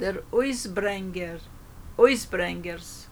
Der Eisbrenger Eisbrengers